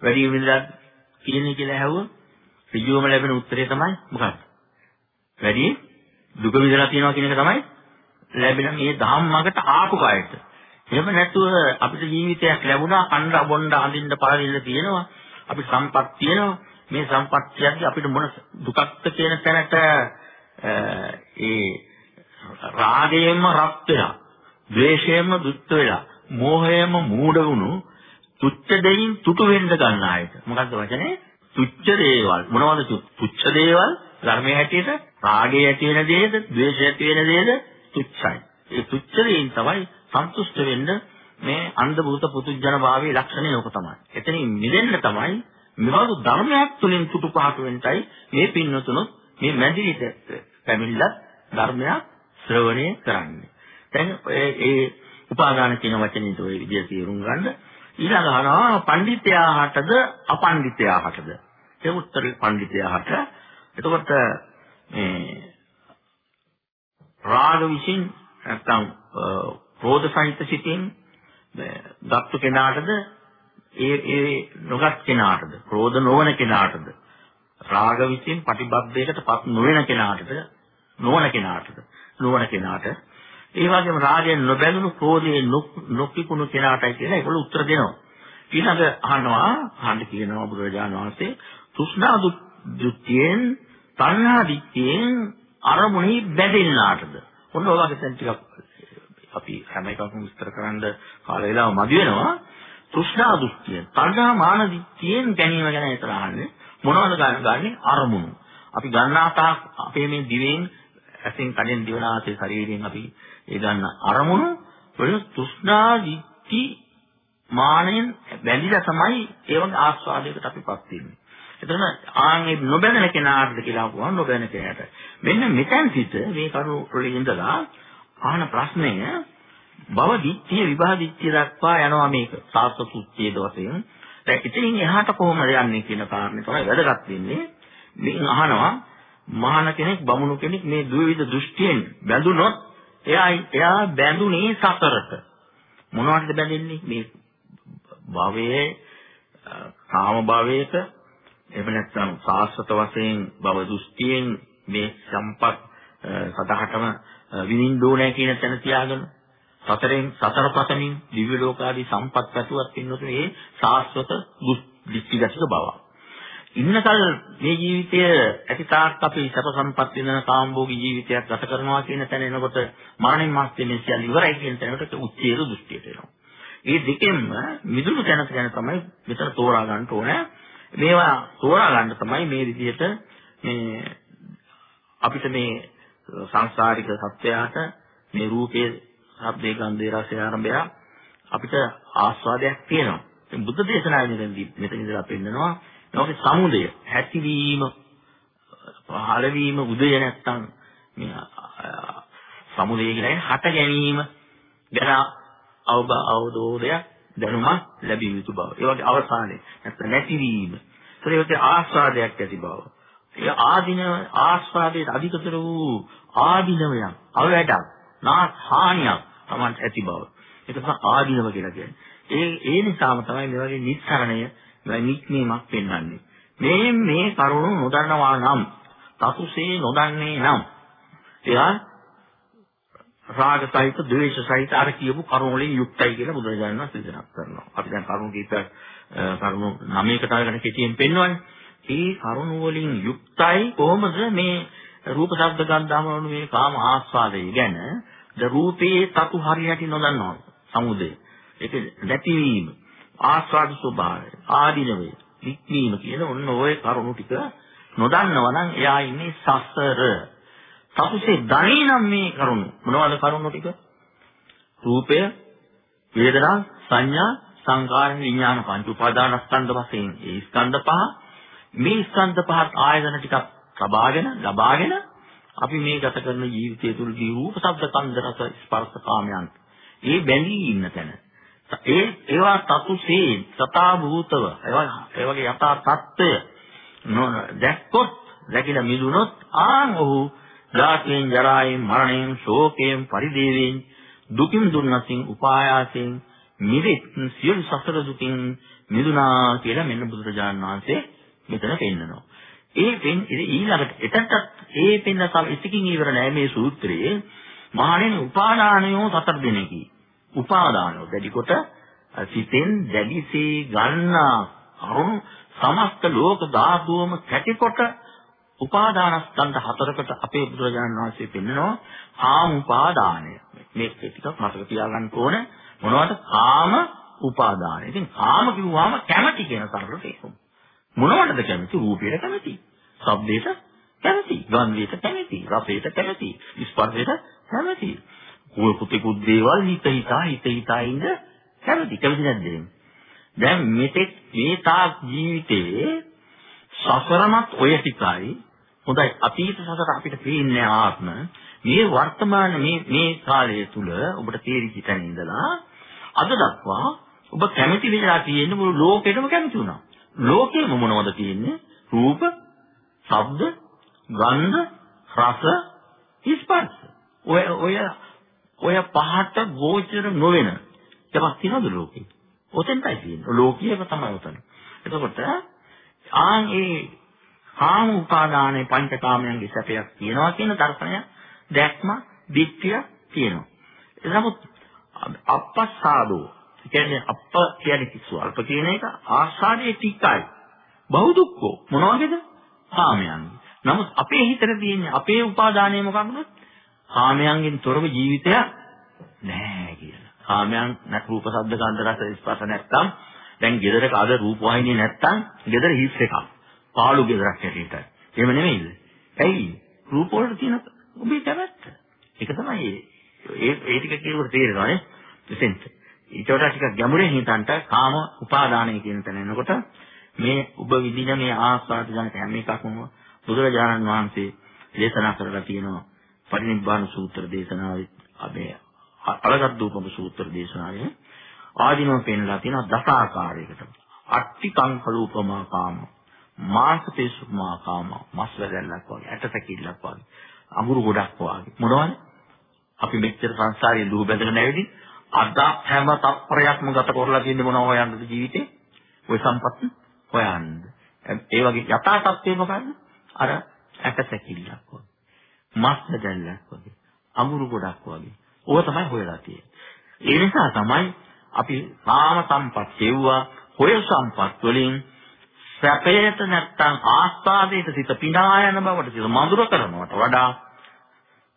වැඩි විඳලා කියන්නේ කියලා ඇහුවොත් ඍජුවම ලැබෙන උත්තරේ තමයි මොකක්ද? වැඩි දුක විඳලා තියෙනවා කියන එක තමයි ලැබෙන මේ ධම්මකට ආපු කයට. එහෙම නැතුව අපිට ජීවිතයක් ලැබුණා කන්න බොන්න අඳින්න පාරින්න තියෙනවා. අපිට සම්පත් තියෙනවා. මේ සම්පත්තියදී අපිට මොන දුකක්ද කියන තැනට ඒ රාගයෙන්ම රත් වෙලා, ද්වේෂයෙන්ම දුෂ්ට වෙලා, මෝහයෙන්ම මූඩ වුණු තුච්ච දෙයින් තුටු වෙන්න ගන්න ආයත. මොකද්ද වචනේ? තුච්ච දේවල්. මොනවද තුච්ච දේවල්? ධර්මයේ හැටියට රාගයේ ඇති වෙන දේද, ද්වේෂයේ ඇති වෙන දේද තුච්චයි. ඒ තුච්ච දේයින් තමයි සන්තුෂ්ට වෙන්න මේ අන්ධ භූත පුතුජන භාවයේ ලක්ෂණය ඕක තමයි. එතනින් මිදෙන්න තමයි මෙවලු ධර්මයක් තුලින් තුටු පහක වෙන්නයි මේ පින්නතුනොත් මේ මැදිරිට පැමිණිලා ධර්මයක් ශ්‍රවණය කරන්නේ. දැන් ඒ උපාදාන කියන වචනේ ඔය විදිය තේරුම් ගන්න ඊළඟ අහනවා පඬිත්‍යාහටද අපඬිත්‍යාහටද ඒ උත්තරේ පඬිත්‍යාහට එතකොට මේ රාග විසින් නැත්තම් ක්‍රෝධ සහිත සිතින් දත්තු කෙනාටද ඒ ඒ නොගත් කෙනාටද ක්‍රෝධ නොවන කෙනාටද රාග විසින් ප්‍රතිබද්ධයකටපත් නොවන කෙනාටද නොවන කෙනාටද නොවන කෙනාට. ඒ වගේම රාගයෙන් නොබැඳුණු ක්‍රෝධයෙන් නොකිකුණු කෙනාටයි කියලා ඒගොල්ලෝ උත්තර දෙනවා. ඊළඟ අහනවා අහන්න කියනවා බුදුරජාණන් වහන්සේ තෘෂ්ණා දුක්තියෙන් තණ්හා දික්තියෙන් අරමුණේ බැඳෙන්නාටද? ඔන්න ඔය වගේ දැන් ටිකක් අපි හැම එකක්ම විස්තර කරන්න කාල වේලාව මදි වෙනවා තෘෂ්ණා දෘෂ්ටිය තණ්හා මාන දික්තියෙන් ගැනීම ගැන හිතර අහන්නේ මොනවද ගන්න අරමුණු අපි ගන්නා තාක් අපේ මේ දිවෙන් ඇසෙන් කනෙන් දිවනාසයේ ශරීරයෙන් අපි ඒ ගන්න අරමුණු වල තෘෂ්ණා දික්ති මානෙන් බැඳිලා තමයි ඒ වගේ ආස්වාදයකට අපිපත් වෙන්නේ. එතන ආන්ගේ නොබැඳෙන කෙනාටද කියලා අහුවා නොබැඳෙන කෙනාට. මෙන්න මෙතෙන් සිට මේ කරුණු වලින් ඉඳලා ආන ප්‍රශ්නය භව දිට්ඨිය විභා දිට්ඨිය දක්වා යනවා මේක සාස්ත්‍වුච්ඡේද වශයෙන්. දැන් ඉතින් එහාට කොහොමද යන්නේ කියන කාරණේ තමයි වැදගත් වෙන්නේ. මින් අහනවා මහාන කෙනෙක් බමුණු කෙනෙක් මේ ද්විවිධ දෘෂ්ටියෙන් බැඳුනොත් එයා එයා බැඳුනේ සතරට. මොනවටද බැඳෙන්නේ? මේ භවයේ කාම භවයක එහෙම නැත්නම් සාස්වත වශයෙන් භව දෘෂ්ටියෙන් මේ සම්පත් සදහටම විනින්න ඕනේ කියන තැන තියාගෙන සතරෙන් සතර පතමින් දිව්‍ය ලෝකාදී සම්පත් පැතුවත් ඉන්නොත් මේ සාස්වත දෘෂ්ටිගතික බව. ඉන්නකල් මේ ජීවිතය ඇති තාක් අපි සැප සම්පත් විඳින කාම්භෝගී ජීවිතයක් ගත කරනවා කියන තැන එනකොට මරණින් මත්තේ මේ සියල්ල ඉවරයි කියන තැනට උච්චේර දෘෂ්ටියට එනවා. මේ දෙකෙන්ම මිදුණු තැන ගැන තමයි මෙතන තෝරා ගන්න ඕනේ. මේවා තෝරා ගන්න තමයි මේ විදිහට මේ අපිට මේ සංසාරික සත්‍යයට මේ රූපයේ ශබ්දේ ගන්ධේ රසය ආරම්භය අපිට ආස්වාදයක් තියෙනවා. දැන් බුද්ධ දේශනාවේදී මෙතන ඉඳලා පෙන්නනවා මේකේ සමුදය හැතිවීම පහළවීම උදය නැත්තම් මේ සමුදය කියන්නේ හට ගැනීම ගැන අවබෝධයක් දැනුමක් ලැබිය යුතු බව. ඒ වගේ අවසානයේ නැත්නම් නැතිවීම. ඒකට ආස්වාදයක් ඇති බව. ඒ ආධින ආස්වාදයේ අධිකතර වූ ආධිනවයක් අවැඩක් නාස් හානියක් තමයි ඇති බව. ඒක තමයි ආධිනව කියලා කියන්නේ. ඒ ඒ නිසාම තමයි මේ වගේ නිස්සරණය මේ නික්මීමක් පෙන්වන්නේ. මේ මේ කරුණු නොදන්නවා නම් තතුසේ නොදන්නේ නම් එයා රාග සහිත, ද්වේෂ සහිත අර කියපු කරුණු වලින් යුක්තයි කියලා බුදුරජාණන් වහන්සේ දේශනා කරනවා. අපි දැන් කරුණු කීපයක් කරුණු 9කට අරගෙන කෙටියෙන් පෙන්වන්නේ. ඒ කරුණු වලින් යුක්තයි කොහොමද මේ රූප ශබ්ද ගන්ධාම වල මේ කාම ආස්වාදය ගැන ද රූපේ තතු හරියට නොදන්නවා. සමුදය. ඒක නැතිවීම, ආස්වාද ස්වභාවය, ආදීනවය, වික්මීම කියන ඔන්න ඔය කරුණු ටික නොදන්නවා නම් එයා ඉන්නේ සසර. සතුසේ ධනේ නම් මේ කරුණු මොනවද කරුණු ටික? රූපය, වේදනා, සංඥා, සංකාර, විඥාන පංච උපාදානස්කන්ධ වශයෙන් ඒ ස්කන්ධ පහ මේ ස්කන්ධ පහත් ආයතන ටිකක් ලබාගෙන ලබාගෙන අපි මේ ගත කරන ජීවිතය තුළදී රූප, ශබ්ද, ගන්ධ, රස, ස්පර්ශ කාමයන් ඒ බැඳී ඉන්න තැන. ඒ ඒවා තතුසේ සතා භූතව ඒවා ඒ වගේ යථා තත්ත්වය දැක්කොත් දැකිලා මිදුනොත් ආන් ඔහු ජාතියෙන් ජරායෙන් මරණයෙන් ශෝකයෙන් පරිදේවයෙන් දුකින් දුන්නසින් උපායාසයෙන් මිදෙත් සියලු සසර දුකින් මිදුණා කියලා මෙන්න බුදුරජාණන් වහන්සේ මෙතන පෙන්නනවා. ඒ පෙන් ඊළඟට එතනට ඒ පෙන්න තව එකකින් ඉවර නෑ මේ සූත්‍රයේ මහණෙනි උපාදානයෝ සතර දෙනෙකි. උපාදානෝ දැඩි කොට සිතෙන් දැඩිසේ ගන්නා කරුණු සමස්ත ලෝක ධාතුවම කැටිකොට උපාදානස්කන්ධ හතරකට අපේ බුදුරජාණන් වහන්සේ පෙන්නනවා කාම උපාදානය. මේක ටිකක් මතක තියාගන්න ඕන මොනවද කාම උපාදානය. ඉතින් කාම කිව්වම කැමැති කියන තරමට තේරුම්. මොනවටද කැමති? රූපයට කැමති. ශබ්දයට කැමති. ගන්ධයට කැමති. රසයට කැමති. ස්පර්ශයට කැමති. කුල් කුතිකුත් දේවල් හිත හිතා හිත හිතා ඉන්න කැමති. කැමති නැද්ද? දැන් මෙතෙක් මේ තාක් ජීවිතේ සසරමත් ඔය ටිකයි හොඳයි අතීත සසර අපිට පේන්නේ ආත්ම මේ වර්තමාන මේ මේ කාලය තුල ඔබට තේරිච්ච තැන ඉඳලා අද දක්වා ඔබ කැමති වෙලා තියෙන්නේ මුළු ලෝකෙටම කැමති වුණා. ලෝකෙම මොනවද තියෙන්නේ? රූප, ශබ්ද, ගන්ධ, රස, ස්පර්ශ. ඔය ඔය ඔය පහට ගෝචර නොවන එකක් තියෙනවද ලෝකේ? ඔතෙන්ටයි තියෙන්නේ. ලෝකීයම තමයි ඔතන. එතකොට ආන් ඒ කාම උපාදානයේ පංචකාමයන්ගේ සැපයක් තියෙනවා කියන දර්ශනය දැක්ම දිට්ඨිය තියෙනවා. නමුත් අපස්සාදෝ කියන්නේ අප කියන්නේ කිසු අල්ප කියන එක ආස්වාදයේ ටිකයි. බහුදුක්කෝ මොනවගේද? කාමයන්ගේ. නමුත් අපේ හිතේ තියෙන්නේ අපේ උපාදානය මොකක්ද? කාමයන්ගෙන් තොරව ජීවිතයක් නැහැ කියලා. කාමයන් නැත් රූප ශබ්ද ගන්ධ රස ස්පර්ශ නැත්තම් දැන් ගෙදරක අද රූප වාහිනිය නැත්තම් ගෙදර හිස් එකක්. පාළු ගෙදරක් හැටියට. එහෙම නෙමෙයිද? ඇයි? රූප වලට තියෙන ඔබේ කැමැත්ත. ඒක තමයි ඒ ඒ ටික කියනකොට තේරෙනවා නේ. එතෙන්ට. ඊට වඩා ටිකක් ගැඹුරින් හිතන්ට කාම උපාදානය කියන තැන එනකොට මේ ඔබ විඳින මේ ආස්වාද ජනක හැම එකක්ම බුදුරජාණන් වහන්සේ දේශනා කරලා තියෙනවා. පරිනිබ්බාන සූත්‍ර දේශනාවේ අපේ අලගත් දූපම සූත්‍ර දේශනාවේ ආදීනව පෙන්ලා තියෙනවා දස ආකාරයකට අට්ටි කංකලූපමා කාම මාසපේසුමා කාම මස් වැදල්ලක් වගේ ඇට සැකිල්ලක් වගේ අඟුරු ගොඩක් වගේ. මොනවද? අපි මෙච්චර සංසාරයේ දුහ බැඳගෙන ඇවිදින් අද හැම තත්පරයක්ම ගත කරලා තියෙන්නේ මොනව හොයන්නද ජීවිතේ? ওই සම්පත් හොයන්න. ඒ වගේ යථා තත්ත්වය මොකද්ද? අර ඇටසැකිල්ලක් වගේ. මස් දැල්ලක් වගේ. අඟුරු ගොඩක් වගේ. ඕක තමයි හොයලා තියෙන්නේ. ඒ නිසා තමයි අපි නාම සම්පත් කියුවා හොය සම්පත් වලින් සැපයට නැත්තම් ආස්වාදයට සිත පිනා යන බවට සිත මඳුර කරනවට වඩා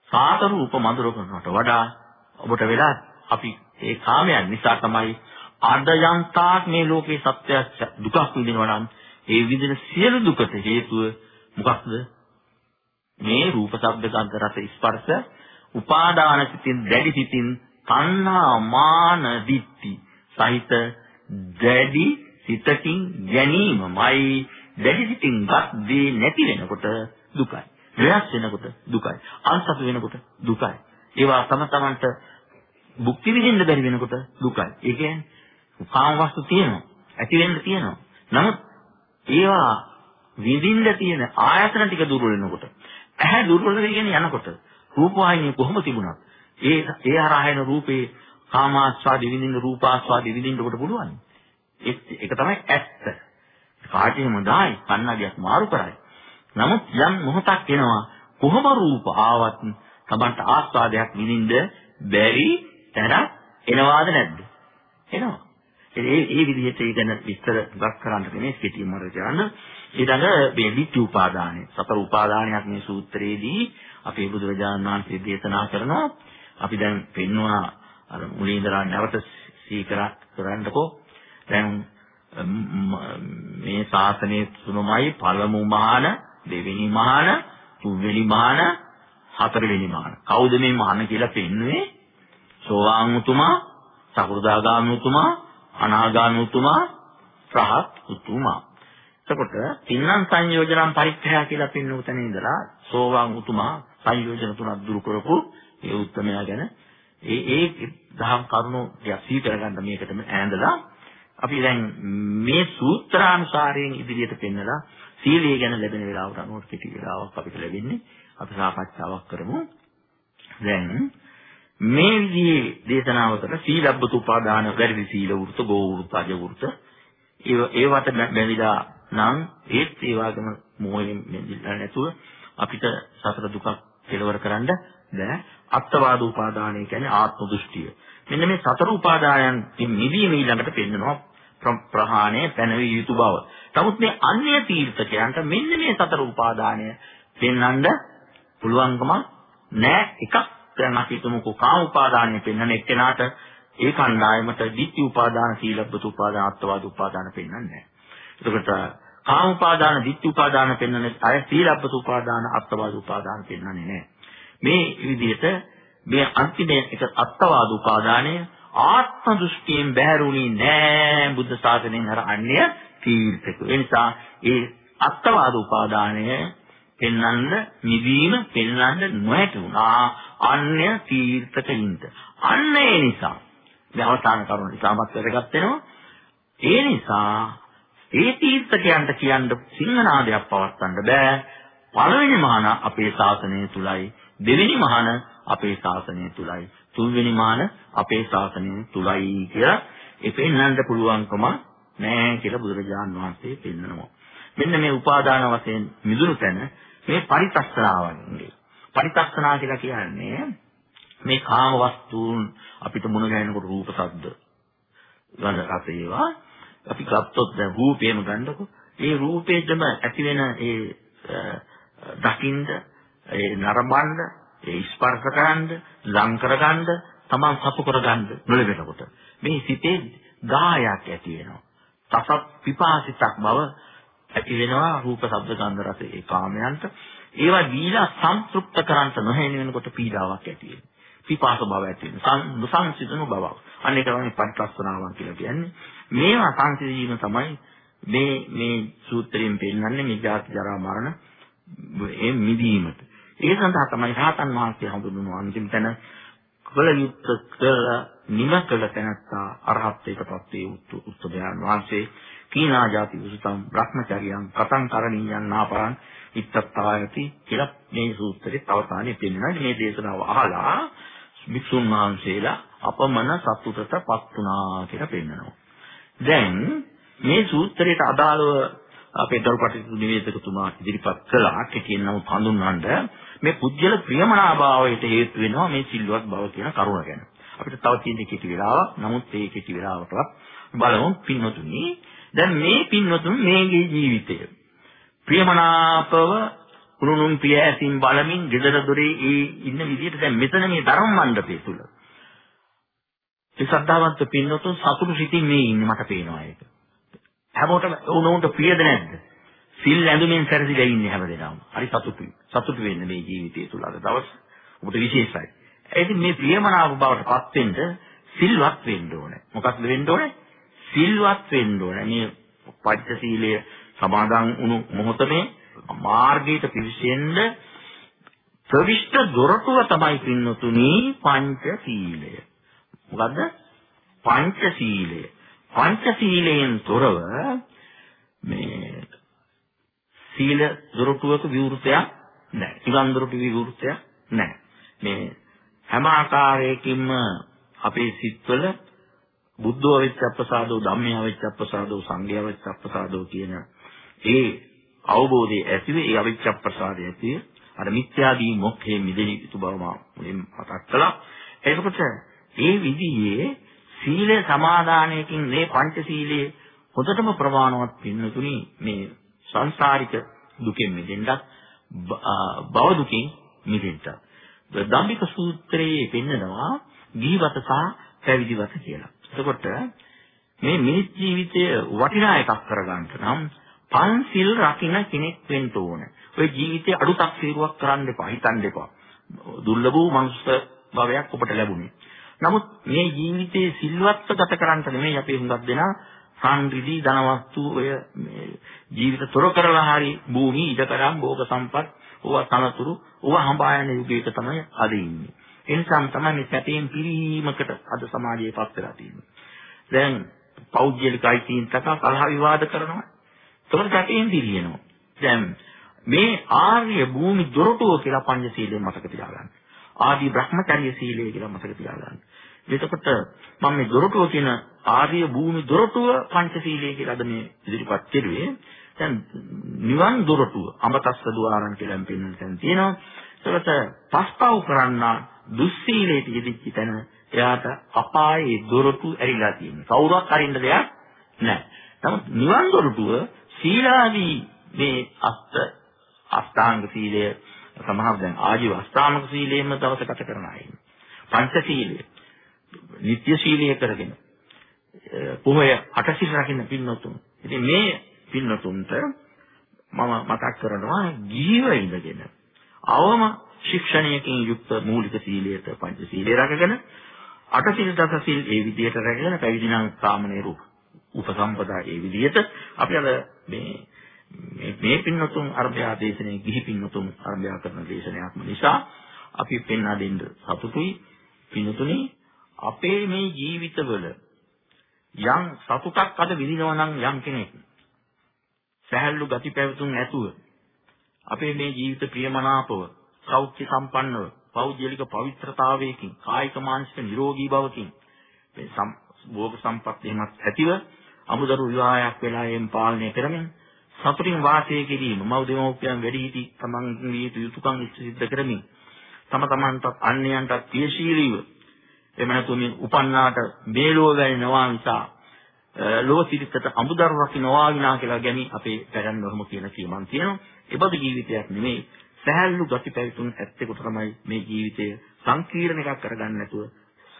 සාත රූප මඳුර කරනවට වඩා ඔබට වෙලා අපි ඒ කාමයන් නිසා තමයි අද යන්තාක් මේ ලෝකේ සත්‍ය දුකක් විඳිනවා නම් ඒ විඳින සියලු දුකට හේතුව මොකක්ද? මේ රූප ශබ්ද ගන්ධ රස ස්පර්ශ උපාදාන සිතින් දැඩි සිතින් තණ්හා මාන දිට්ටි සහිත දැඩි සිතකින් ගැනීමමයි දැඩි සිතින් ගත් දේ නැති වෙනකොට දුකයි. වෙනස් වෙනකොට දුකයි. අන්සතු වෙනකොට දුකයි. ඒවා තම තමන්ට භුක්ති විඳින්න බැරි වෙනකොට දුකයි. ඒ කියන්නේ කාම වස්තු තියෙනවා. ඇති වෙන්න තියෙනවා. නමුත් ඒවා විඳින්න තියෙන ආයතන ටික දුර්වල වෙනකොට ඇහැ දුර්වල වෙගෙන යනකොට රූපවාහිනිය කොහොම තිබුණත් ඒ ඒ හරහා එන රූපේ කාමාස්වාද විඳින්න රූපාස්වාද විඳින්න කොට පුළුවන්. ඒක තමයි ඇත්ත. කාටේම දායි කන්නඩියක් මාරු කරයි. නමුත් යම් මොහොතක් එනවා කොහොම රූප ආවත් තමන්ට ආස්වාදයක් විඳින්න බැරි තැනක් එනවාද නැද්ද? එනවා. ඒ ඒ විදිහට ඒ ගැන විස්තර ගක් කරන්න කෙනේ සිටින් මර කියන්න. ඊළඟ මේ විත්‍ය උපාදානය. සතර උපාදානයක් මේ සූත්‍රයේදී අපේ බුදුරජාණන් වහන්සේ දේශනා කරනවා. අපි දැන් පෙන්වුවා අර මුලින් ඉඳලා නැවත සීකරා කරන්නකෝ. දැන් මේ ශාසනයේ තුනමයි පළමු මහාන, දෙවෙනි මහාන, තුන්වෙනි මහාන, හතරවෙනි මහාන. කවුද මේ මහාන කියලා පෙන්වන්නේ? සෝවාන් උතුමා, සකෘදාගාමී උතුමා, අනාගාමී උතුමා, රහත් උතුමා. එතකොට තින්නම් සංයෝජනම් පරික්ඛය කියලා පින්නු තැන ඉඳලා සෝවාන් උතුමා සංයෝජන තුනක් දුරු කරපු ඒ උත්තරමයා ගැන ඒ ඒ දහම් කරුණු යසී කරගන්න මේකටම ඈඳලා අපි දැන් මේ සූත්‍රානුසාරයෙන් ඉදිරියට පෙන්නලා සීලය ගැන ලැබෙන වෙලාවට අනුව කෙටි වෙලාවක් අපිට ලැබෙන්නේ අපි සාකච්ඡාවක් කරමු දැන් මේ විදිහේ දේශනාවකට සීලබ්බත උපාදාන වැරදි සීල වෘත, ගෝ වෘත, අජ වෘත ඒව ඒවට බැඳිලා නම් ඒත් ඒ වගේම මොහොතෙන් මෙදිලා නැතුව අපිට සතර දුකක් කෙලවර කරන්න බෑ. අත්වාද උපාදානය කියන්නේ ආත්ම දෘෂ්ටිය. මෙන්න මේ සතර උපාදායන්කින් මිදීම ඊළඟට පෙන්වනවා ප්‍රහාණය පැනවිය යුතු බව. නමුත් මේ අන්‍ය තීර්ථකයන්ට මෙන්න මේ සතර උපාදානය පෙන්වන්න පුළුවන්කම නෑ. එකක් දැන් අපි හිතමුකෝ කාම උපාදානය පෙන්වන එක්කෙනාට ඒ කණ්ඩායමට ditthi උපාදාන සීලබ්බත උපාදාන අත්වාද උපාදාන පෙන්වන්නේ නැහැ. එතකොට කාම උපාදාන ditthi උපාදාන පෙන්වන අය සීලබ්බත උපාදාන අත්වාද උපාදාන පෙන්වන්නේ නැහැ. මේ විදිහට මේ අන්තිම එක අත්වාද උපාදානය ආත්ම දෘෂ්ටියෙන් බැහැරුණේ නැහැ බුද්ධ ශාසනයෙන් හර අන්‍ය තීර්ථක. ඒ නිසා ඒ අත්වාද උපාදානය පෙන්වන්න නිවීම පෙන්වන්න නොහැකි වුණා අන්‍ය තීර්ථකින්ද. අන්න ඒ නිසා මේ අවසාන කරුණ ඉතාමත් වැදගත් වෙනවා. ඒ නිසා ඒ තීර්ථකයන්ට කියන්න සිංහනාදයක් පවත්වන්න බෑ. පළවෙනි මහාන අපේ ශාසනය තුලයි, දෙවෙනි මහාන අපේ ශාසනය තුලයි, තුන්වෙනි මහාන අපේ ශාසනය තුලයි කියලා ඒ පෙන්වන්න පුළුවන්කම නෑ කියලා බුදුරජාන් වහන්සේ පෙන්නනවා. මෙන්න මේ උපාදාන වශයෙන් මිදුණු තැන මේ පරිත්‍ස්සනාවන්ගේ. පරිත්‍ස්සනා කියලා කියන්නේ මේ කාම වස්තුන් අපිට මුණ ගැහෙනකොට රූප ශබ්ද ගඳ රස ඒවා අපි ගත්තොත් දැන් රූපේම ගන්නකො. ඒ රූපේදම ඇති වෙන ඒ දකින්ද ඒ නරඹන්න ඒ ස්පර්ශ කරන්න ලං කරගන්න තමන් සතු කරගන්න නොලැබෙනකොට මේ සිතේ ගායක් ඇති වෙනවා. තසත් පිපාසිතක් බව ඇති වෙනවා රූප ශබ්ද ගන්ධ රස ඒ කාමයන්ට. ඒවා දීලා සම්තෘප්ත කරන්ට නොහැෙන වෙනකොට පීඩාවක් ඇති වෙනවා පිපාස බව ඇති වෙන සංසිඳන බවක්. අන්න ඒක තමයි පරිත්‍ස්සනාවන් කියලා කියන්නේ. මේවා සංසිඳීම තමයි මේ මේ සූත්‍රයෙන් පෙන්නන්නේ මේ ජාති ජරා මරණ ඒ මිදීමට. ඒ සඳහා තමයි රහතන් වහන්සේ හඳුන්වන අන්තිම තැන කළ යුත්ත කළ නිම කළ තැනත්තා අරහත්ත්වයටපත් වේ උත්තමයන් වහන්සේ කීනා ජාති උසතම් බ්‍රහ්මචර්යයන් කතං කරණීයන් නාපරං ඉත්තත්තායති කියලා මේ සූත්‍රයේ අවසානයේ පෙන්නනවා මේ දේශනාව අහලා භික්ෂුන් වහන්සේලා අපමණ සතුටටපත් වුණා කියලා පෙන්නනවා. දැන් මේ සූත්‍රයට අදාළව අපේ දරුපටිතු නිවේදකතුමා ඉදිරිපත් කළා කෙටියෙන් නමුත් හඳුන්වන්න මේ පුජ්‍යල ප්‍රියමනාභාවයට හේතු වෙනවා මේ සිල්වත් බව කියන කරුණ ගැන. අපිට තව තියෙන කෙටි වෙලාවක්. නමුත් මේ කෙටි වෙලාවටවත් බලමු පින්වතුනි. දැන් මේ පින්වතුන් මේගේ ජීවිතය ප්‍රියමනාපව කුරුණුන් පිය ඇසින් බලමින් ගෙදර දොරේ ඒ ඉන්න විදිහට දැන් මෙතන මේ ධර්ම මණ්ඩපය තුල ඒ ශ්‍රද්ධාවන්ත පින්නතුන් සතුටු සිතින් මේ ඉන්නේ මට පේනවා ඒක. හැමෝටම උණුන්ට ප්‍රියද නැද්ද? සිල් ඇඳුමින් සැරසිලා ඉන්නේ හැමදේම. හරි සතුටුයි. සතුටු වෙන්න මේ ජීවිතය තුල අද දවස් ඔබට විශේෂයි. ඉතින් මේ ප්‍රියමනාප බවට පත් වෙන්න සිල්වත් වෙන්න ඕනේ. මොකක්ද වෙන්න ඕනේ? සිල්වත් වෙන්න ඕනේ. මේ පංචශීලය සමාදන් වුණු මොහොතේ මාර්ගයට පිවිසෙන්න ප්‍රවිෂ්ඨ දොරටුව තමයි පින්නතුනි පංචශීලය. මොකද්ද? පංචශීලය. පංචශීලයෙන් තොරව මේ සීල දොරටුවක විවෘතයක් නැහැ. ඉවන් දොරටු විවෘතයක් නැහැ. මේ හැම ආකාරයකින්ම අපේ සිත්වල බුද්ධෝ වෙච්ච අප්‍රසාදෝ ධම්මයා වෙච්ච අප්‍රසාදෝ සංඝයා වෙච්ච අප්‍රසාදෝ කියන ඒ අවබෝධය ඇතිවේ ඒ අවිච්ඡ ප්‍රසාදය ඇතිවේ අර මිත්‍යාදී මොක්ඛේ මිදෙන යුතු බව මා මුලින් මතක් කළා. එතකොට ඒ විදිහේ සීල සමාදානයකින් මේ පංචශීලයේ හොඳටම ප්‍රමාණවත් පින්නතුනි මේ සංසාරික දුකෙන් මිදෙන්නත් භව දුකින් මිදෙන්නත්. දම්බික සූත්‍රයේ පෙන්නනවා ජීවිත සහ පැවිදිවත කියලා. එතකොට මේ මිනිස් ජීවිතය වටිනා එකක් කරගන්න නම් පන්සිල් රකින්න කෙනෙක් වෙන්න ඕන. ඔය ජීවිතේ අඩුතක් සීරුවක් කරන්න එපා, හිතන්න එපා. දුර්ලභ වූ මනුස්ස භවයක් ඔබට ලැබුණේ. නමුත් මේ ජීවිතේ සිල්වත්ව ගත කරන්න නෙමෙයි අපි හුඟක් දෙනා සංරිදි ධනවස්තු ඔය ජීවිත තොර කරලා හරි භූමි ඉඩකඩම් භෝග සම්පත් ඕවා තනතුරු ඕවා හඹා යන යුගයක තමයි අද ඉන්නේ. ඒ නිසා තමයි මේ සැපයෙන් පිරීමකට අද සමාජයේ පත් වෙලා තියෙන්නේ. දැන් පෞද්ගලිකයි තීන්තක කලහ විවාද කරනවා. එතකොට ගැටෙන් දිරියනවා. දැන් මේ ආර්ය භූමි දොරටුව කියලා පංචශීලයෙන් මතක තියාගන්න. ආදී Brahmacharya සීලය කියලා මතක තියාගන්න. එතකොට මම මේ දොරටුව කියන ආර්ය භූමි දොරටුව පංචශීලයේ කියලා අද මේ ඉදිරිපත් කෙරුවේ. දැන් නිවන් දොරටුව අමතස්ස ద్వාරං කියලා පෙන්වන තැන තියෙනවා. ඒකට පස්පව් කරන්න දුස්සීලයට යෙදිච්ච තැන එයාට අපායේ දොරටු ඇරිලා තියෙනවා. කවුරක් අරින්න දෙයක් නැහැ. නමුත් නිවන් දොරටුව සීලාදී මේ අෂ්ට අෂ්ටාංග සීලය සමහර දැන් ආජීව අෂ්ටාංග සීලයෙන්ම දවස ගත කරන අය. පංච සීලය නිත්‍ය ශීලයේ කරගෙන පොහොය අටසිල් රකින්න පින්නතුන්. ඉතින් මේ පින්නතුන්ට මම මතක් කරනවා ජීව ඉඳගෙන අවම ශික්ෂණයකින් යුක්ත මූලික සීලයට පංච සීලය රැකගෙන අටසිල් දසසිල් ඒ විදිහට රැකගෙන පැවිදි නම් සාමනීරු උපසම්පදා ඒ විදිහට අපි අද මේ මේ මේ පින්නතුන් අර්භයා දේශනේ ගිහි පින්නතුන් අර්භයා කරන දේශනයක්ම නිසා අපි පෙන්වා දෙන්න සතුටුයි. පින්නතුනි අපේ මේ ජීවිතවල යම් සතුටක් අද විඳිනවා නම් යම් කෙනෙක් සහැල්ලු ගති පැවතුම් ඇතුව අපේ මේ ජීවිත ප්‍රියමනාපව සෞඛ්‍ය සම්පන්නව පෞද්ගලික පවිත්‍රතාවයකින් කායික මානසික නිරෝගී බවකින් මේ භෝග සම්පත් එහෙමත් ඇතිව අමුදරු විවාහයක් වෙලා එම් පාලනය කරමින් සතුටින් වාසය කිරීම මව් දෙමව්පියන් වැඩිහිටි තමන්ගේ යුතුයකම් සිද්ධ කරමින් තම තමන්ටත් අන්‍යයන්ටත් පියශීලීව එහෙම නැත්නම් මේ උපන්නාට බේලෝ වැවෙනවා නිසා ලෝ සිරිතට අමුදරු රකින්නවා විනා කියලා ගැනි අපේ පැරණ නොහම කියන කීමන් තියෙනවා. ඒබඳු ජීවිතයක් නෙමෙයි සහැල්ලු ගති පැවතුම් ඇත්තෙකුට තමයි මේ ජීවිතය සංකීර්ණ එකක් කරගන්න නැතුව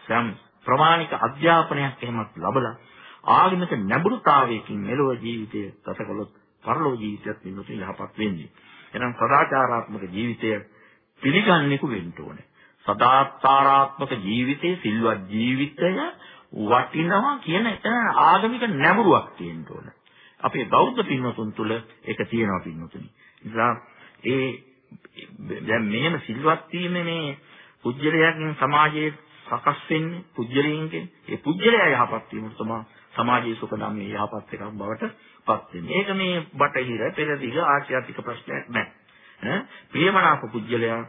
සම් ප්‍රමාණික අධ්‍යාපනයක් එහෙමත් ලැබලා ආගමික නැඹුරුතාවයකින් මෙලොව ජීවිතය ගත කළොත් පරලොව ජීවිතයත් වෙනුත් යහපත් වෙන්නේ. එහෙනම් සදාචාරාත්මක ජීවිතය පිළිගන්නෙකු වෙන්න ඕනේ. සදාචාරාත්මක ජීවිතයේ සිල්වත් ජීවිතය වටිනවා කියන එතන ආගමික නැඹුරුවක් තියෙන්න ඕන. අපේ බෞද්ධ පින්වතුන් තුළ ඒක තියෙනවා පින්වතුනි. නිසා ඒ දැන් මෙහෙම සිල්වත් වීමේ මේ පුජ්‍යලයන් සමාජයේ සකස් වෙන්නේ පුජ්‍යලයන්ගෙන්. ඒ පුජ්‍යලයා යහපත් වීම තමයි සමාජයේ සුඛ ධම්මේ යහපත් එකක් බවට පත් වෙන්නේ. ඒක මේ බටහිර පෙරදිග ආශ්‍යාතික ප්‍රශ්නයක් නෑ. ඈ ප්‍රියමනාප පුජ්‍යලයා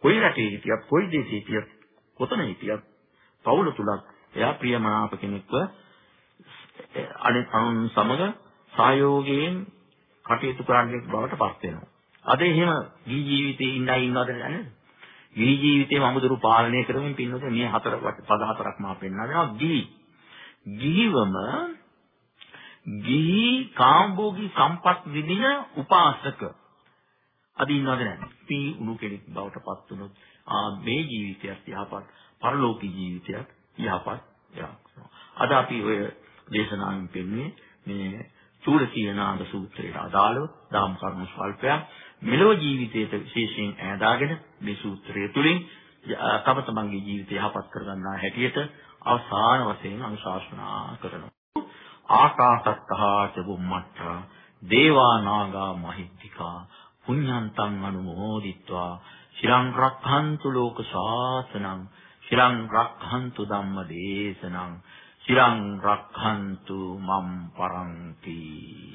කොයි රටේ හිටියත් කොයි දේශේ හිටියත් කොතන හිටියත් පවුල තුලත් එයා ප්‍රියමනාප කෙනෙක්ව අනිත් අනුන් සමග සහයෝගයෙන් කටයුතු කරන්නේ බවට පත් වෙනවා. අද එහෙම ජී ජීවිතේ ඉන්නයි ඉන්නවද නේද? ගිහි ජීවිතේ මමුදුරු පාලනය කරමින් පින්නොත් මේ හතර පද හතරක් මා පෙන්වා දෙනවා ගිහි. ගිහිවම ගිහි කාම්භෝගී සම්පත් විදින උපාසක අද ඉන්නවද නැද්ද? පී උණු කෙනෙක් බවට පත් වුණොත් ආ මේ ජීවිතයත් යහපත්, පරලෝකී ජීවිතයත් යහපත් යනවා. අද අපි ඔය දේශනාවෙන් පෙන්නේ මේ චූලසීනාද සූත්‍රයට අදාළව දාම් කර්ම ස්වල්පයක් මෙලොව ජීවිතයට විශේෂයෙන් ඈදාගෙන මේ සූත්‍රය තුලින් තම තමන්ගේ ජීවිතය යහපත් කරගන්නා හැටියට අවසාන වශයෙන් අනුශාසනා කරනවා. ආකාශත්තා ච බුම්මත්තා දේවා නාග මහිත්‍තිකා පුඤ්ඤන්තං අනුමෝදිත්වා চিරං රක්ඛන්තු ලෝක ශාසනං চিරං රක්ඛන්තු ධම්ම දේශනං চিරං රක්ඛන්තු මම් පරන්ති.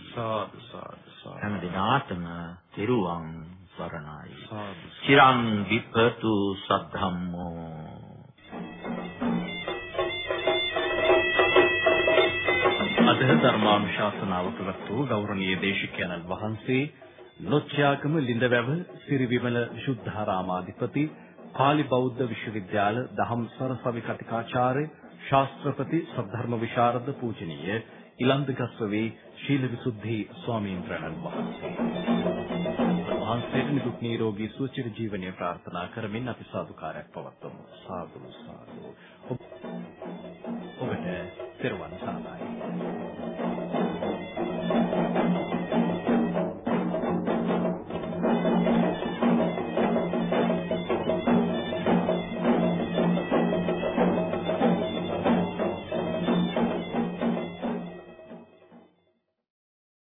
සාදු සාදු සාදු. හැම දිනාටම තෙරුවන් සරණයි. চিරං විපතු සද්ධම්මෝ. අද ධර්මානුශාසනාව ප්‍රවතු ගෞරවනීය දේශිකයන්න් වහන්සේ නොච්චයාගම ලිඳවැව සිරිවිමල විසුද්ධාරාමාධිපති පාලි බෞද්ධ විශ්වවිද්‍යාල දහම් සරසවි කතිකාචාර්ය ශාස්ත්‍රපති සද්ධර්ම විශාරද පූජනීය ඉලන්දගස්වවේ ශීල විසුද්ධි ස්වාමීන් වහන්සේ. වහන්සේට නිදුක් නිරෝගී සුවචිර ජීවනය ප්‍රාර්ථනා කරමින් අපි සාදුකාරයක් පවත්වමු. සාදු සාදු. ඔබට පෙරවන් සාදායි.